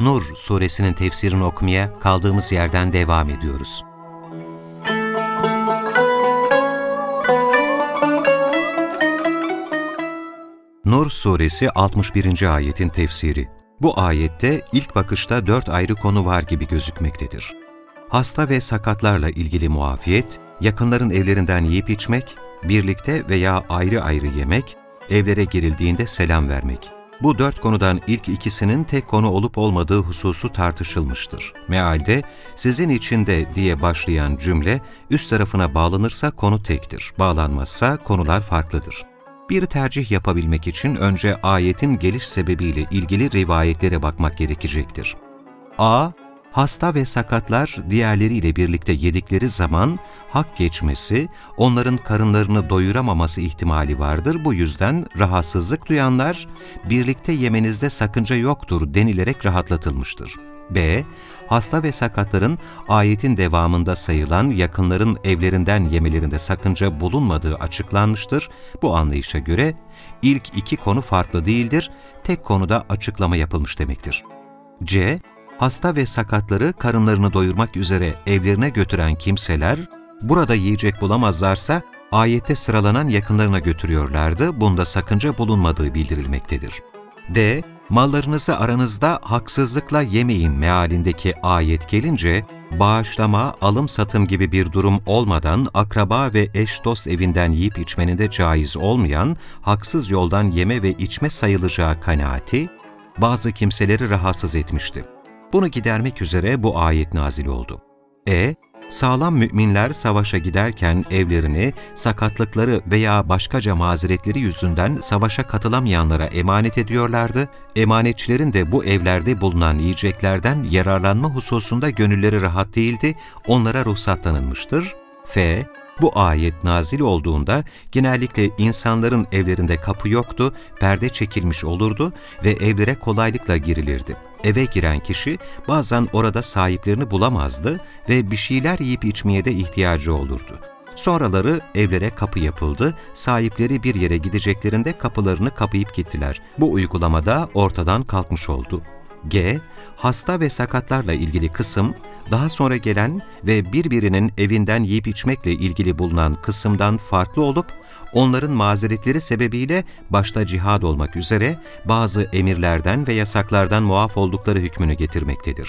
Nur suresinin tefsirini okumaya kaldığımız yerden devam ediyoruz. Nur suresi 61. ayetin tefsiri. Bu ayette ilk bakışta dört ayrı konu var gibi gözükmektedir. Hasta ve sakatlarla ilgili muafiyet, yakınların evlerinden yiyip içmek, birlikte veya ayrı ayrı yemek, evlere girildiğinde selam vermek. Bu dört konudan ilk ikisinin tek konu olup olmadığı hususu tartışılmıştır. Mealde sizin içinde diye başlayan cümle üst tarafına bağlanırsa konu tektir, bağlanmazsa konular farklıdır. Bir tercih yapabilmek için önce ayetin geliş sebebiyle ilgili rivayetlere bakmak gerekecektir. A hasta ve sakatlar diğerleriyle birlikte yedikleri zaman hak geçmesi, onların karınlarını doyuramaması ihtimali vardır. Bu yüzden rahatsızlık duyanlar, birlikte yemenizde sakınca yoktur denilerek rahatlatılmıştır. B. Hasta ve sakatların ayetin devamında sayılan yakınların evlerinden yemelerinde sakınca bulunmadığı açıklanmıştır. Bu anlayışa göre ilk iki konu farklı değildir, tek konuda açıklama yapılmış demektir. C hasta ve sakatları karınlarını doyurmak üzere evlerine götüren kimseler, burada yiyecek bulamazlarsa ayette sıralanan yakınlarına götürüyorlardı, bunda sakınca bulunmadığı bildirilmektedir. D. Mallarınızı aranızda haksızlıkla yemeyin mealindeki ayet gelince, bağışlama, alım satım gibi bir durum olmadan akraba ve eş dost evinden yiyip içmenin de caiz olmayan, haksız yoldan yeme ve içme sayılacağı kanaati, bazı kimseleri rahatsız etmişti. Bunu gidermek üzere bu ayet nazil oldu. E. Sağlam müminler savaşa giderken evlerini, sakatlıkları veya başkaca mazeretleri yüzünden savaşa katılamayanlara emanet ediyorlardı. Emanetçilerin de bu evlerde bulunan yiyeceklerden yararlanma hususunda gönülleri rahat değildi, onlara ruhsat tanınmıştır. F. Bu ayet nazil olduğunda genellikle insanların evlerinde kapı yoktu, perde çekilmiş olurdu ve evlere kolaylıkla girilirdi. Eve giren kişi bazen orada sahiplerini bulamazdı ve bir şeyler yiyip içmeye de ihtiyacı olurdu. Sonraları evlere kapı yapıldı, sahipleri bir yere gideceklerinde kapılarını kapayıp gittiler. Bu uygulamada ortadan kalkmış oldu. G. Hasta ve sakatlarla ilgili kısım, daha sonra gelen ve birbirinin evinden yiyip içmekle ilgili bulunan kısımdan farklı olup, onların mazeretleri sebebiyle başta cihad olmak üzere bazı emirlerden ve yasaklardan muaf oldukları hükmünü getirmektedir.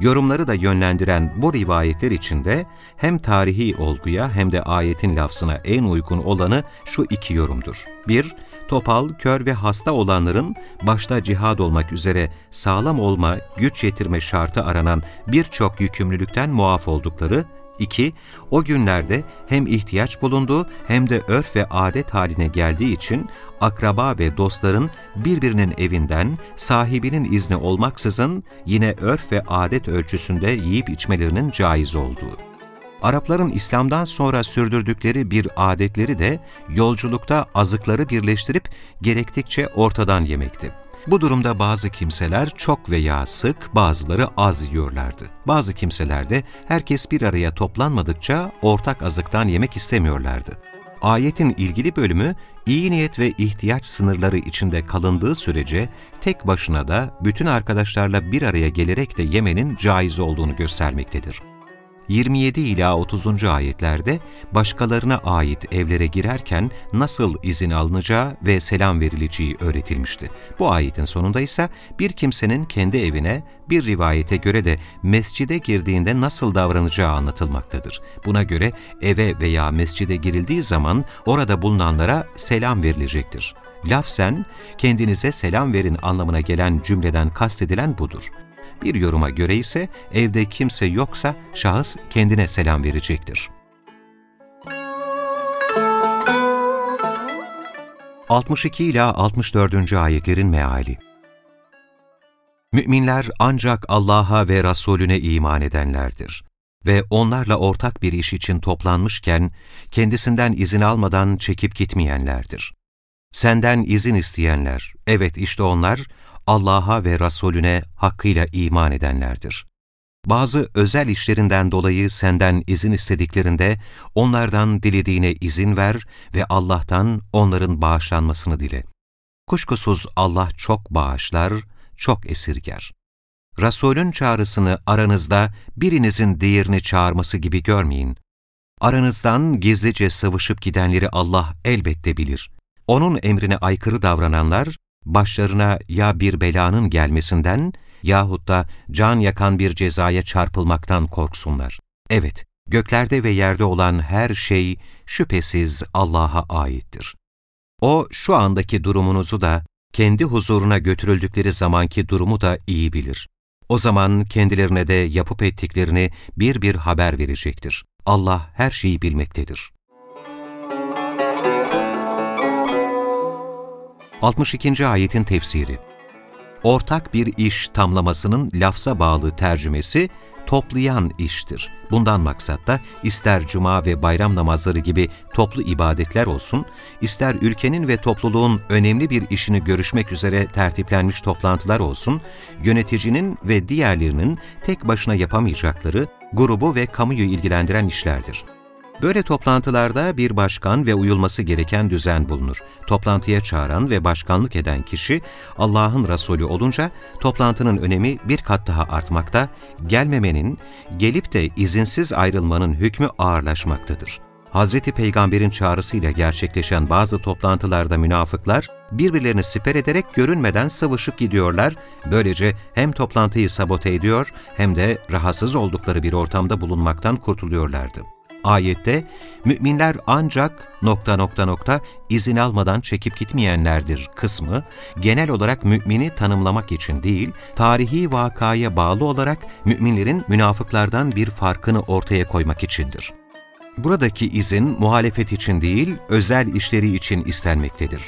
Yorumları da yönlendiren bu rivayetler içinde hem tarihi olguya hem de ayetin lafzına en uygun olanı şu iki yorumdur. 1- topal, kör ve hasta olanların başta cihad olmak üzere sağlam olma, güç yetirme şartı aranan birçok yükümlülükten muaf oldukları, 2. O günlerde hem ihtiyaç bulunduğu hem de örf ve adet haline geldiği için akraba ve dostların birbirinin evinden sahibinin izni olmaksızın yine örf ve adet ölçüsünde yiyip içmelerinin caiz olduğu. Arapların İslam'dan sonra sürdürdükleri bir adetleri de yolculukta azıkları birleştirip gerektikçe ortadan yemekti. Bu durumda bazı kimseler çok veya sık, bazıları az yiyorlardı. Bazı kimseler de herkes bir araya toplanmadıkça ortak azıktan yemek istemiyorlardı. Ayetin ilgili bölümü, iyi niyet ve ihtiyaç sınırları içinde kalındığı sürece tek başına da bütün arkadaşlarla bir araya gelerek de yemenin caiz olduğunu göstermektedir. 27 ila 30. ayetlerde başkalarına ait evlere girerken nasıl izin alınacağı ve selam verileceği öğretilmişti. Bu ayetin sonunda ise bir kimsenin kendi evine bir rivayete göre de mescide girdiğinde nasıl davranacağı anlatılmaktadır. Buna göre eve veya mescide girildiği zaman orada bulunanlara selam verilecektir. Lafzen, kendinize selam verin anlamına gelen cümleden kastedilen budur. Bir yoruma göre ise evde kimse yoksa şahıs kendine selam verecektir. 62 ila 64. ayetlerin meali Müminler ancak Allah'a ve Resulüne iman edenlerdir ve onlarla ortak bir iş için toplanmışken kendisinden izin almadan çekip gitmeyenlerdir. Senden izin isteyenler, evet işte onlar Allah'a ve Resulüne hakkıyla iman edenlerdir. Bazı özel işlerinden dolayı senden izin istediklerinde onlardan dilediğine izin ver ve Allah'tan onların bağışlanmasını dile. Kuşkusuz Allah çok bağışlar, çok esirger. Resulün çağrısını aranızda birinizin diğerini çağırması gibi görmeyin. Aranızdan gizlice sıvışıp gidenleri Allah elbette bilir. Onun emrine aykırı davrananlar, başlarına ya bir belanın gelmesinden yahut da can yakan bir cezaya çarpılmaktan korksunlar. Evet, göklerde ve yerde olan her şey şüphesiz Allah'a aittir. O, şu andaki durumunuzu da, kendi huzuruna götürüldükleri zamanki durumu da iyi bilir. O zaman kendilerine de yapıp ettiklerini bir bir haber verecektir. Allah her şeyi bilmektedir. 62. Ayetin Tefsiri Ortak bir iş tamlamasının lafza bağlı tercümesi, toplayan iştir. Bundan maksat da ister cuma ve bayram namazları gibi toplu ibadetler olsun, ister ülkenin ve topluluğun önemli bir işini görüşmek üzere tertiplenmiş toplantılar olsun, yöneticinin ve diğerlerinin tek başına yapamayacakları, grubu ve kamuyu ilgilendiren işlerdir. Böyle toplantılarda bir başkan ve uyulması gereken düzen bulunur. Toplantıya çağıran ve başkanlık eden kişi Allah'ın Resulü olunca toplantının önemi bir kat daha artmakta, gelmemenin, gelip de izinsiz ayrılmanın hükmü ağırlaşmaktadır. Hazreti Peygamber'in çağrısıyla gerçekleşen bazı toplantılarda münafıklar, birbirlerini siper ederek görünmeden sıvışıp gidiyorlar, böylece hem toplantıyı sabote ediyor hem de rahatsız oldukları bir ortamda bulunmaktan kurtuluyorlardı. Ayette müminler ancak nokta nokta nokta izin almadan çekip gitmeyenlerdir kısmı genel olarak mümini tanımlamak için değil, tarihi vakaya bağlı olarak müminlerin münafıklardan bir farkını ortaya koymak içindir. Buradaki izin muhalefet için değil, özel işleri için istenmektedir.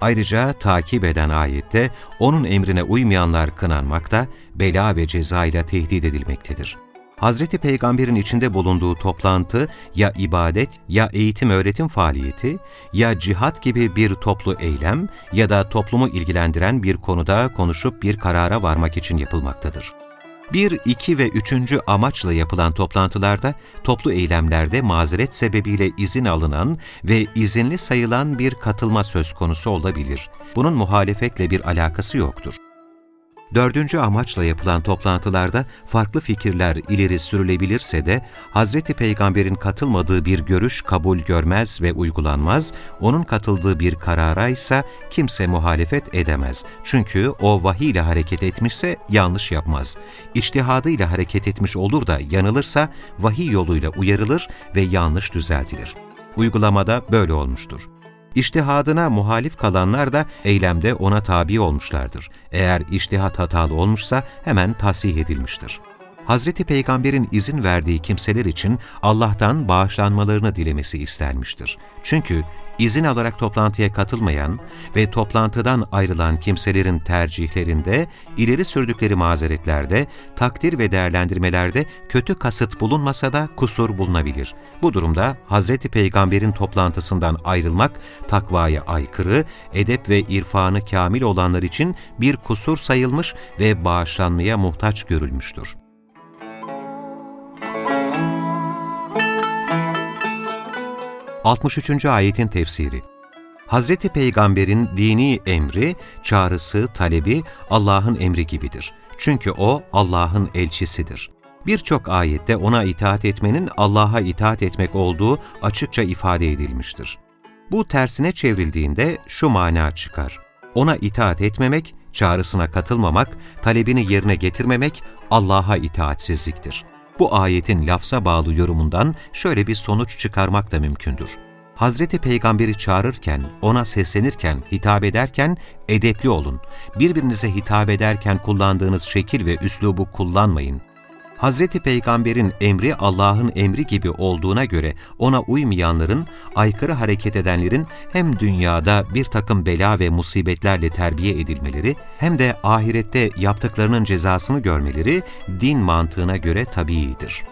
Ayrıca takip eden ayette onun emrine uymayanlar kınanmakta, bela ve ceza ile tehdit edilmektedir. Hazreti Peygamber'in içinde bulunduğu toplantı ya ibadet ya eğitim öğretim faaliyeti ya cihat gibi bir toplu eylem ya da toplumu ilgilendiren bir konuda konuşup bir karara varmak için yapılmaktadır. Bir, iki ve üçüncü amaçla yapılan toplantılarda, toplu eylemlerde mazeret sebebiyle izin alınan ve izinli sayılan bir katılma söz konusu olabilir. Bunun muhalefetle bir alakası yoktur. Dördüncü amaçla yapılan toplantılarda farklı fikirler ileri sürülebilirse de Hz. Peygamber'in katılmadığı bir görüş kabul görmez ve uygulanmaz, onun katıldığı bir karara ise kimse muhalefet edemez. Çünkü o vahiy ile hareket etmişse yanlış yapmaz. İçtihadıyla hareket etmiş olur da yanılırsa vahiy yoluyla uyarılır ve yanlış düzeltilir. Uygulamada böyle olmuştur. İştihadına muhalif kalanlar da eylemde ona tabi olmuşlardır. Eğer iştihat hatalı olmuşsa hemen tasih edilmiştir. Hazreti Peygamber'in izin verdiği kimseler için Allah'tan bağışlanmalarını dilemesi istenmiştir. Çünkü izin alarak toplantıya katılmayan ve toplantıdan ayrılan kimselerin tercihlerinde, ileri sürdükleri mazeretlerde, takdir ve değerlendirmelerde kötü kasıt bulunmasa da kusur bulunabilir. Bu durumda Hz. Peygamber'in toplantısından ayrılmak takvaya aykırı, edep ve irfanı kamil olanlar için bir kusur sayılmış ve bağışlanmaya muhtaç görülmüştür. 63. ayetin tefsiri Hz. Peygamber'in dini emri, çağrısı, talebi Allah'ın emri gibidir. Çünkü O Allah'ın elçisidir. Birçok ayette ona itaat etmenin Allah'a itaat etmek olduğu açıkça ifade edilmiştir. Bu tersine çevrildiğinde şu mana çıkar. Ona itaat etmemek, çağrısına katılmamak, talebini yerine getirmemek Allah'a itaatsizliktir. Bu ayetin lafza bağlı yorumundan şöyle bir sonuç çıkarmak da mümkündür. Hazreti Peygamber'i çağırırken, ona seslenirken, hitap ederken edepli olun. Birbirinize hitap ederken kullandığınız şekil ve üslubu kullanmayın. Hazreti Peygamber'in emri Allah'ın emri gibi olduğuna göre ona uymayanların, aykırı hareket edenlerin hem dünyada bir takım bela ve musibetlerle terbiye edilmeleri hem de ahirette yaptıklarının cezasını görmeleri din mantığına göre tabiidir.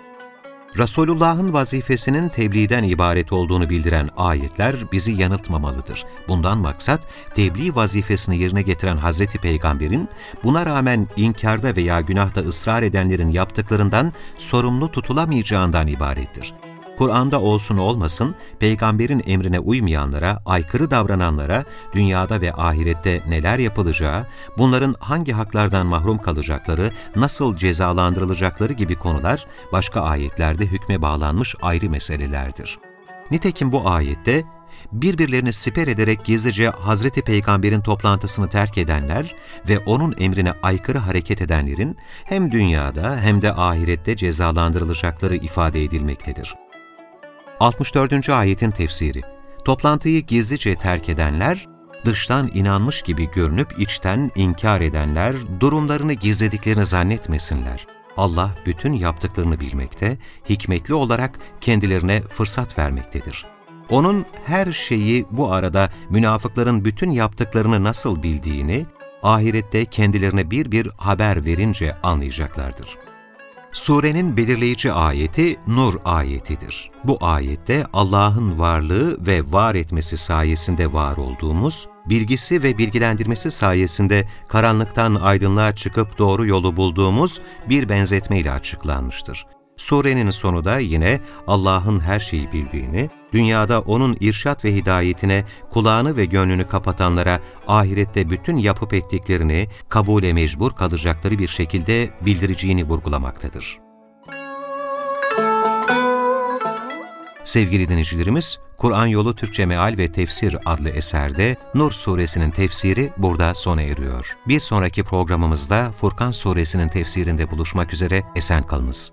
Resulullah'ın vazifesinin tebliğden ibaret olduğunu bildiren ayetler bizi yanıltmamalıdır. Bundan maksat, tebliğ vazifesini yerine getiren Hazreti Peygamber'in, buna rağmen inkarda veya günahta ısrar edenlerin yaptıklarından sorumlu tutulamayacağından ibarettir. Kur'an'da olsun olmasın, peygamberin emrine uymayanlara, aykırı davrananlara dünyada ve ahirette neler yapılacağı, bunların hangi haklardan mahrum kalacakları, nasıl cezalandırılacakları gibi konular başka ayetlerde hükme bağlanmış ayrı meselelerdir. Nitekim bu ayette birbirlerini siper ederek gizlice Hazreti Peygamber'in toplantısını terk edenler ve onun emrine aykırı hareket edenlerin hem dünyada hem de ahirette cezalandırılacakları ifade edilmektedir. 64. ayetin tefsiri Toplantıyı gizlice terk edenler, dıştan inanmış gibi görünüp içten inkar edenler, durumlarını gizlediklerini zannetmesinler. Allah bütün yaptıklarını bilmekte, hikmetli olarak kendilerine fırsat vermektedir. Onun her şeyi bu arada münafıkların bütün yaptıklarını nasıl bildiğini, ahirette kendilerine bir bir haber verince anlayacaklardır. Surenin belirleyici ayeti Nur ayetidir. Bu ayette Allah'ın varlığı ve var etmesi sayesinde var olduğumuz, bilgisi ve bilgilendirmesi sayesinde karanlıktan aydınlığa çıkıp doğru yolu bulduğumuz bir benzetmeyle açıklanmıştır. Surenin sonu da yine Allah'ın her şeyi bildiğini, dünyada O'nun irşat ve hidayetine kulağını ve gönlünü kapatanlara ahirette bütün yapıp ettiklerini kabule mecbur kalacakları bir şekilde bildireceğini vurgulamaktadır. Sevgili dinleyicilerimiz, Kur'an Yolu Türkçe Meal ve Tefsir adlı eserde Nur suresinin tefsiri burada sona eriyor. Bir sonraki programımızda Furkan suresinin tefsirinde buluşmak üzere esen kalınız.